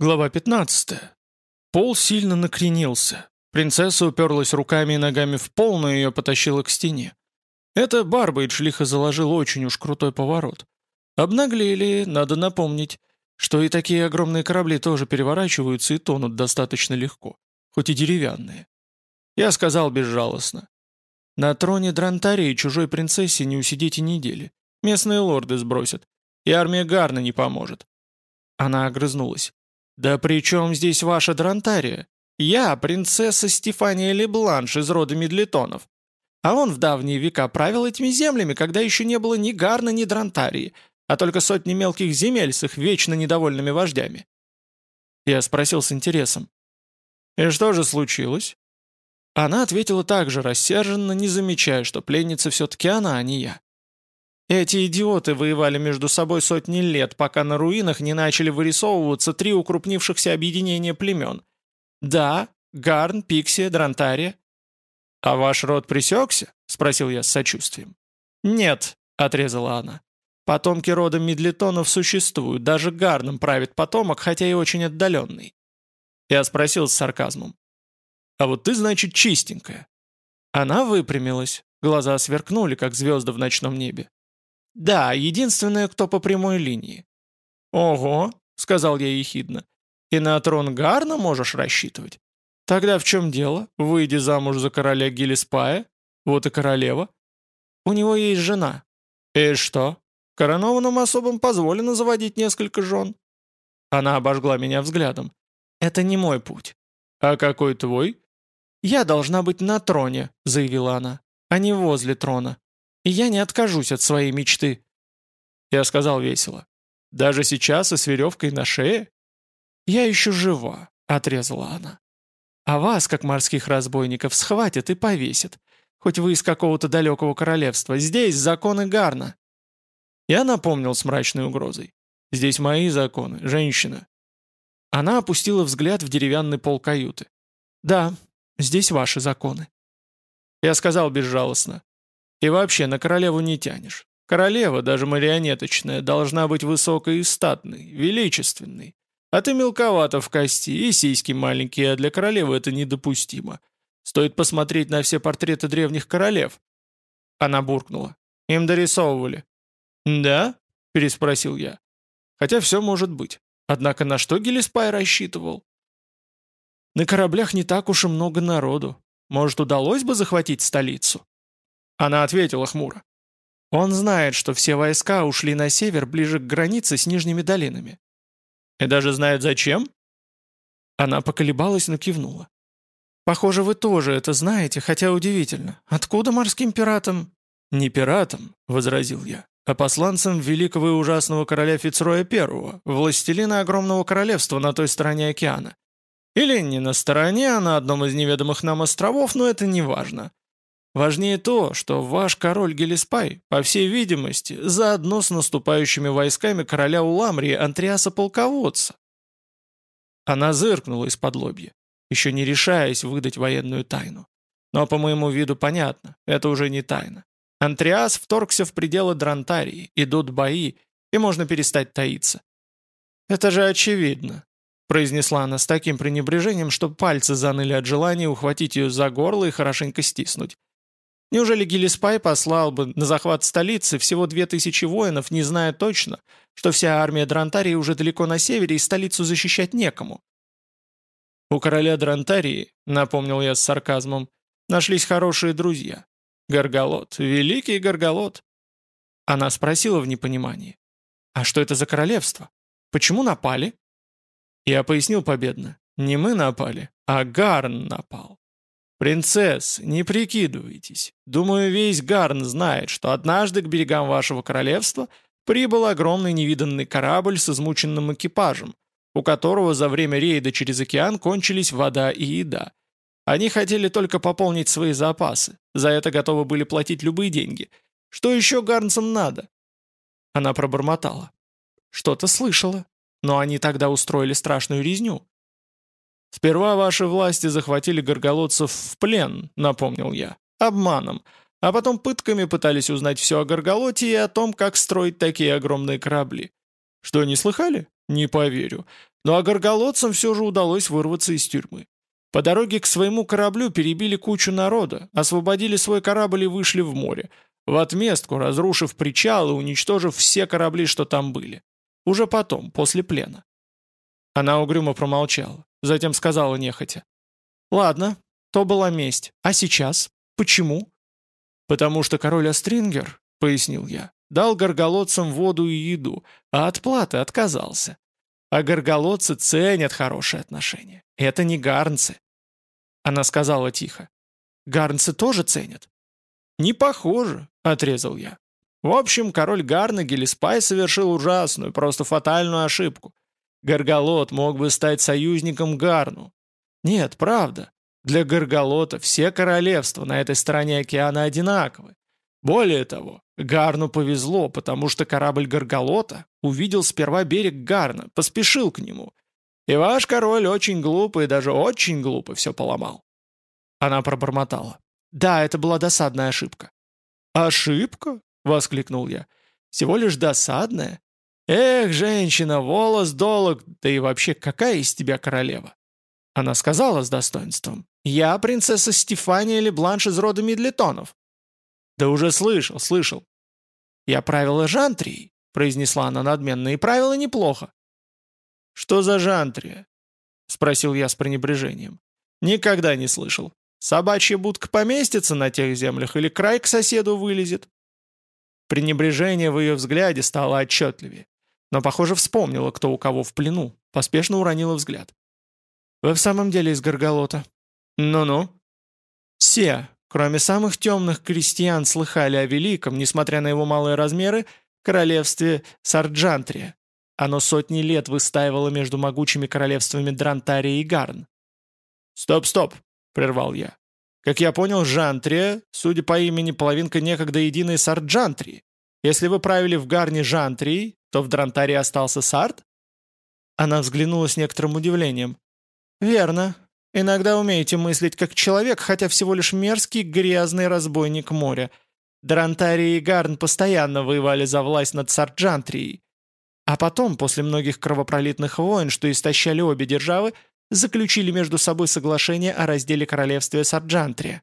Глава 15. Пол сильно накренился. Принцесса уперлась руками и ногами в пол, но ее потащило к стене. Это Барбейдж лихо заложил очень уж крутой поворот. Обнаглели, надо напомнить, что и такие огромные корабли тоже переворачиваются и тонут достаточно легко, хоть и деревянные. Я сказал безжалостно. На троне Дрантарии чужой принцессе не усидите недели. Местные лорды сбросят. И армия Гарна не поможет. Она огрызнулась. «Да при чем здесь ваша Дрантария? Я принцесса Стефания Лебланш из рода Медлетонов. А он в давние века правил этими землями, когда еще не было ни Гарна, ни Дрантарии, а только сотни мелких земель с их вечно недовольными вождями». Я спросил с интересом. «И что же случилось?» Она ответила так же рассерженно, не замечая, что пленница все-таки она, а не я. Эти идиоты воевали между собой сотни лет, пока на руинах не начали вырисовываться три укрупнившихся объединения племен. Да, Гарн, Пикси, Дрантария. «А ваш род пресекся?» — спросил я с сочувствием. «Нет», — отрезала она. «Потомки рода Медлетонов существуют, даже Гарном правит потомок, хотя и очень отдаленный». Я спросил с сарказмом. А вот ты, значит, чистенькая». Она выпрямилась, глаза сверкнули, как звезды в ночном небе. «Да, единственная, кто по прямой линии». «Ого», — сказал я ехидно, — «и на трон Гарна можешь рассчитывать? Тогда в чем дело? Выйди замуж за короля Гелиспая, вот и королева. У него есть жена. И что? Коронованным особам позволено заводить несколько жен». Она обожгла меня взглядом. «Это не мой путь». «А какой твой?» «Я должна быть на троне», — заявила она, — «а не возле трона. И я не откажусь от своей мечты». Я сказал весело. «Даже сейчас и с веревкой на шее?» «Я еще жива», — отрезала она. «А вас, как морских разбойников, схватят и повесят. Хоть вы из какого-то далекого королевства. Здесь законы Гарна». Я напомнил с мрачной угрозой. «Здесь мои законы, женщина». Она опустила взгляд в деревянный пол каюты. «Да, Здесь ваши законы». Я сказал безжалостно. «И вообще на королеву не тянешь. Королева, даже марионеточная, должна быть высокой и статной, величественной. А ты мелковато в кости, и сиськи маленькие, а для королевы это недопустимо. Стоит посмотреть на все портреты древних королев». Она буркнула. «Им дорисовывали». «Да?» – переспросил я. «Хотя все может быть. Однако на что Гелиспай рассчитывал? На кораблях не так уж и много народу. Может, удалось бы захватить столицу?» Она ответила хмуро. «Он знает, что все войска ушли на север ближе к границе с нижними долинами». «И даже знает зачем?» Она поколебалась, но кивнула. «Похоже, вы тоже это знаете, хотя удивительно. Откуда морским пиратам?» «Не пиратам», — возразил я, а посланцам великого и ужасного короля Фицроя I, властелина огромного королевства на той стороне океана. Или не на стороне, а на одном из неведомых нам островов, но это не важно. Важнее то, что ваш король Гелиспай, по всей видимости, заодно с наступающими войсками короля Уламрии Антриаса Полководца. Она зыркнула из-под лобья, еще не решаясь выдать военную тайну. Но по моему виду понятно, это уже не тайна. Антриас вторгся в пределы Дрантарии, идут бои, и можно перестать таиться. Это же очевидно произнесла она с таким пренебрежением, что пальцы заныли от желания ухватить ее за горло и хорошенько стиснуть. Неужели Гиллиспай послал бы на захват столицы всего две тысячи воинов, не зная точно, что вся армия Дрантарии уже далеко на севере и столицу защищать некому? У короля Дрантарии, напомнил я с сарказмом, нашлись хорошие друзья. Горголот, великий Горголот. Она спросила в непонимании. «А что это за королевство? Почему напали?» Я пояснил победно. Не мы напали, а Гарн напал. «Принцесс, не прикидывайтесь. Думаю, весь Гарн знает, что однажды к берегам вашего королевства прибыл огромный невиданный корабль с измученным экипажем, у которого за время рейда через океан кончились вода и еда. Они хотели только пополнить свои запасы, за это готовы были платить любые деньги. Что еще гарнцам надо?» Она пробормотала. «Что-то слышала но они тогда устроили страшную резню. «Сперва ваши власти захватили горголодцев в плен», — напомнил я, — «обманом, а потом пытками пытались узнать все о горголоте и о том, как строить такие огромные корабли. Что, не слыхали? Не поверю. Ну а горголодцам все же удалось вырваться из тюрьмы. По дороге к своему кораблю перебили кучу народа, освободили свой корабль и вышли в море, в отместку разрушив причал и уничтожив все корабли, что там были. Уже потом, после плена. Она угрюмо промолчала, затем сказала нехотя. «Ладно, то была месть. А сейчас? Почему?» «Потому что король Астрингер, — пояснил я, — дал горголодцам воду и еду, а от платы отказался. А горголодцы ценят хорошие отношения. Это не гарнцы». Она сказала тихо. «Гарнцы тоже ценят?» «Не похоже», — отрезал я. В общем, король Гарна Гелиспай совершил ужасную, просто фатальную ошибку. Горголот мог бы стать союзником Гарну. Нет, правда. Для Горголота все королевства на этой стороне океана одинаковы. Более того, Гарну повезло, потому что корабль Горголота увидел сперва берег Гарна, поспешил к нему. И ваш король очень глупый, даже очень глупо все поломал. Она пробормотала. Да, это была досадная ошибка. «Ошибка?» — воскликнул я. «Всего лишь досадная? Эх, женщина, волос долог, да и вообще, какая из тебя королева?» Она сказала с достоинством. «Я принцесса Стефания Лебланш из рода Медлетонов». «Да уже слышал, слышал». «Я правила Жантрии», — произнесла она надменно, — «и правила неплохо». «Что за Жантрия?» — спросил я с пренебрежением. «Никогда не слышал. Собачья будка поместится на тех землях или край к соседу вылезет?» Пренебрежение в ее взгляде стало отчетливее. Но, похоже, вспомнила, кто у кого в плену. Поспешно уронила взгляд. «Вы в самом деле из Горголота?» «Ну-ну». Все, кроме самых темных крестьян, слыхали о великом, несмотря на его малые размеры, королевстве Сарджантрия. Оно сотни лет выстаивало между могучими королевствами Дрантария и Гарн. «Стоп-стоп!» — прервал я. «Как я понял, Жантрия, судя по имени, половинка некогда единой Сарджантрии. Если вы правили в Гарне Жантрии, то в Дрантарии остался Сард?» Она взглянула с некоторым удивлением. «Верно. Иногда умеете мыслить как человек, хотя всего лишь мерзкий грязный разбойник моря. Дрантарий и Гарн постоянно воевали за власть над Сарджантрией. А потом, после многих кровопролитных войн, что истощали обе державы, заключили между собой соглашение о разделе королевства Сарджантрия.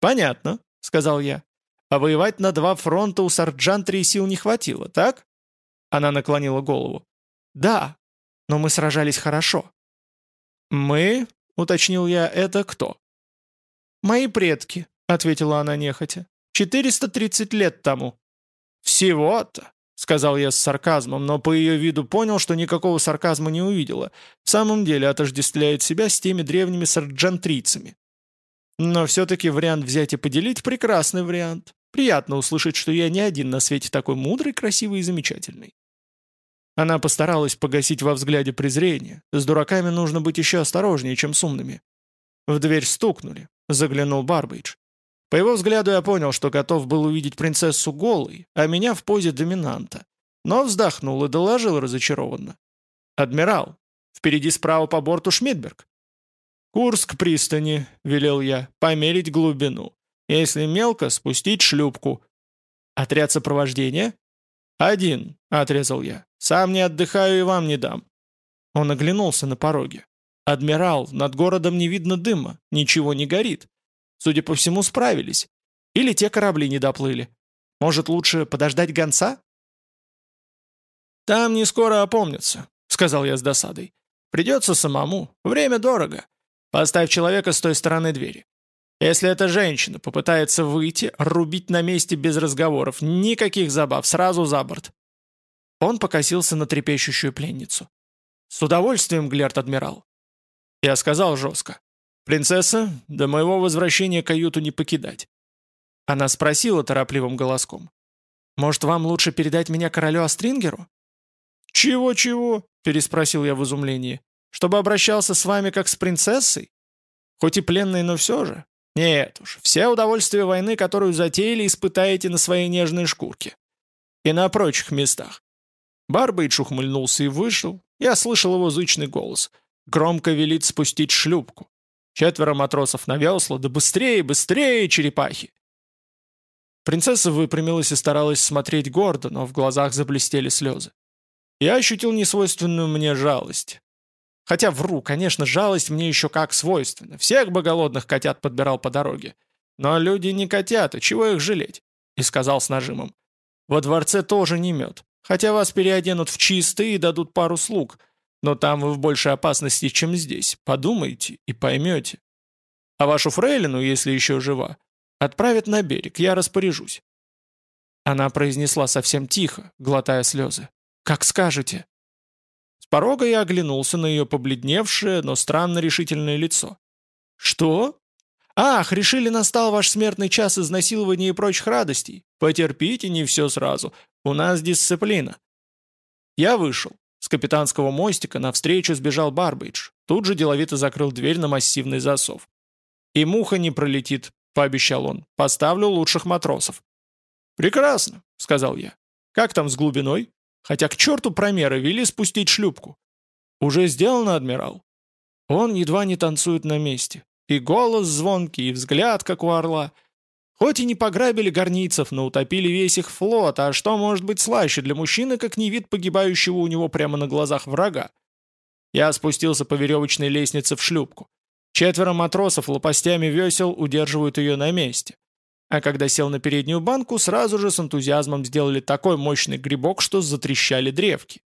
«Понятно», — сказал я. «А воевать на два фронта у Сарджантрии сил не хватило, так?» Она наклонила голову. «Да, но мы сражались хорошо». «Мы?» — уточнил я. «Это кто?» «Мои предки», — ответила она нехотя. «430 лет тому». «Всего-то?» — сказал я с сарказмом, но по ее виду понял, что никакого сарказма не увидела. В самом деле отождествляет себя с теми древними сарджантрийцами. Но все-таки вариант взять и поделить – прекрасный вариант. Приятно услышать, что я не один на свете такой мудрый, красивый и замечательный. Она постаралась погасить во взгляде презрение. С дураками нужно быть еще осторожнее, чем с умными. В дверь стукнули. Заглянул Барбейдж. По его взгляду я понял, что готов был увидеть принцессу голой, а меня в позе доминанта. Но вздохнул и доложил разочарованно. «Адмирал, впереди справа по борту Шмидберг». «Курс к пристани», — велел я, — «померить глубину. Если мелко, спустить шлюпку». «Отряд сопровождения?» «Один», — отрезал я. «Сам не отдыхаю и вам не дам». Он оглянулся на пороге. «Адмирал, над городом не видно дыма, ничего не горит. Судя по всему, справились. Или те корабли не доплыли. Может, лучше подождать гонца? «Там не скоро опомнятся», — сказал я с досадой. «Придется самому. Время дорого. Поставь человека с той стороны двери. Если эта женщина попытается выйти, рубить на месте без разговоров, никаких забав, сразу за борт». Он покосился на трепещущую пленницу. «С удовольствием, Глерт-адмирал». Я сказал жестко. «Принцесса, до моего возвращения каюту не покидать». Она спросила торопливым голоском. «Может, вам лучше передать меня королю Астрингеру?» «Чего-чего?» – переспросил я в изумлении. «Чтобы обращался с вами как с принцессой? Хоть и пленной, но все же. Нет уж, все удовольствия войны, которую затеяли, испытаете на своей нежной шкурке. И на прочих местах». Барбейдж ухмыльнулся и вышел. Я слышал его зычный голос. Громко велит спустить шлюпку. Четверо матросов на весла, да быстрее, быстрее, черепахи! Принцесса выпрямилась и старалась смотреть гордо, но в глазах заблестели слезы. Я ощутил несвойственную мне жалость. Хотя вру, конечно, жалость мне еще как свойственна. Всех бы голодных котят подбирал по дороге. Но люди не котята, чего их жалеть? И сказал с нажимом. Во дворце тоже не мед. Хотя вас переоденут в чистые и дадут пару слуг. Но там вы в большей опасности, чем здесь. Подумайте и поймете. А вашу фрейлину, если еще жива, отправят на берег, я распоряжусь. Она произнесла совсем тихо, глотая слезы. «Как скажете». Порога я оглянулся на ее побледневшее, но странно решительное лицо. «Что? Ах, решили настал ваш смертный час изнасилования и прочих радостей. Потерпите, не все сразу. У нас дисциплина». Я вышел. С капитанского мостика навстречу сбежал Барбейдж. Тут же деловито закрыл дверь на массивный засов. «И муха не пролетит», — пообещал он. «Поставлю лучших матросов». «Прекрасно», — сказал я. «Как там с глубиной?» Хотя к черту промеры вели спустить шлюпку. «Уже сделано, адмирал?» Он едва не танцует на месте. И голос звонкий, и взгляд, как у орла. Хоть и не пограбили горницев, но утопили весь их флот, а что может быть слаще для мужчины, как не вид погибающего у него прямо на глазах врага? Я спустился по веревочной лестнице в шлюпку. Четверо матросов лопастями весел удерживают ее на месте. А когда сел на переднюю банку, сразу же с энтузиазмом сделали такой мощный грибок, что затрещали древки.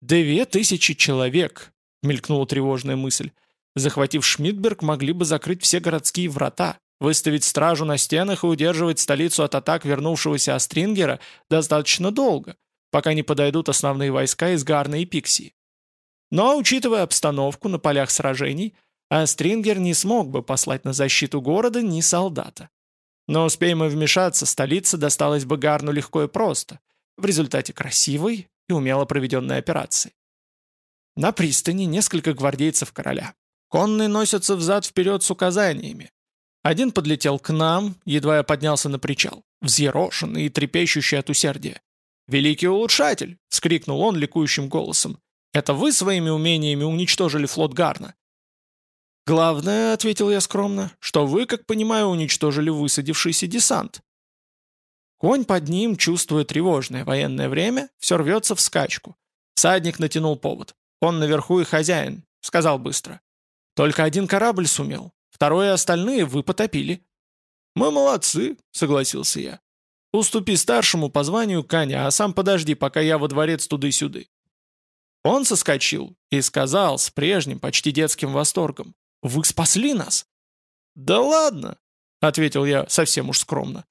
«Две тысячи человек!» — мелькнула тревожная мысль. Захватив Шмидберг, могли бы закрыть все городские врата, выставить стражу на стенах и удерживать столицу от атак вернувшегося Астрингера достаточно долго, пока не подойдут основные войска из Гарна и Пиксии. Но, учитывая обстановку на полях сражений, Астрингер не смог бы послать на защиту города ни солдата. Но успеем мы вмешаться, столица досталась бы Гарну легко и просто, в результате красивой и умело проведенной операции. На пристани несколько гвардейцев короля. Конные носятся взад-вперед с указаниями. Один подлетел к нам, едва я поднялся на причал, взъерошенный и трепещущий от усердия. «Великий улучшатель!» — вскрикнул он ликующим голосом. «Это вы своими умениями уничтожили флот Гарна?» «Главное, — ответил я скромно, — что вы, как понимаю, уничтожили высадившийся десант». Конь под ним, чувствуя тревожное военное время, все рвется в скачку. Садник натянул повод. «Он наверху и хозяин», — сказал быстро. «Только один корабль сумел, второе и остальные вы потопили». «Мы молодцы», — согласился я. «Уступи старшему по званию коня, а сам подожди, пока я во дворец туды-сюды». Он соскочил и сказал с прежним, почти детским восторгом. Вы спасли нас!» «Да ладно!» — ответил я совсем уж скромно.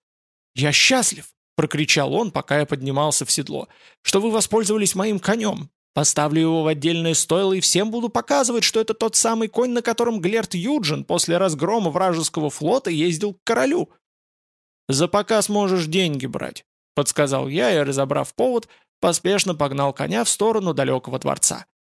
«Я счастлив!» — прокричал он, пока я поднимался в седло. «Что вы воспользовались моим конем. Поставлю его в отдельное стойло и всем буду показывать, что это тот самый конь, на котором Глерт Юджин после разгрома вражеского флота ездил к королю». «За показ можешь деньги брать», — подсказал я и, разобрав повод, поспешно погнал коня в сторону далекого дворца.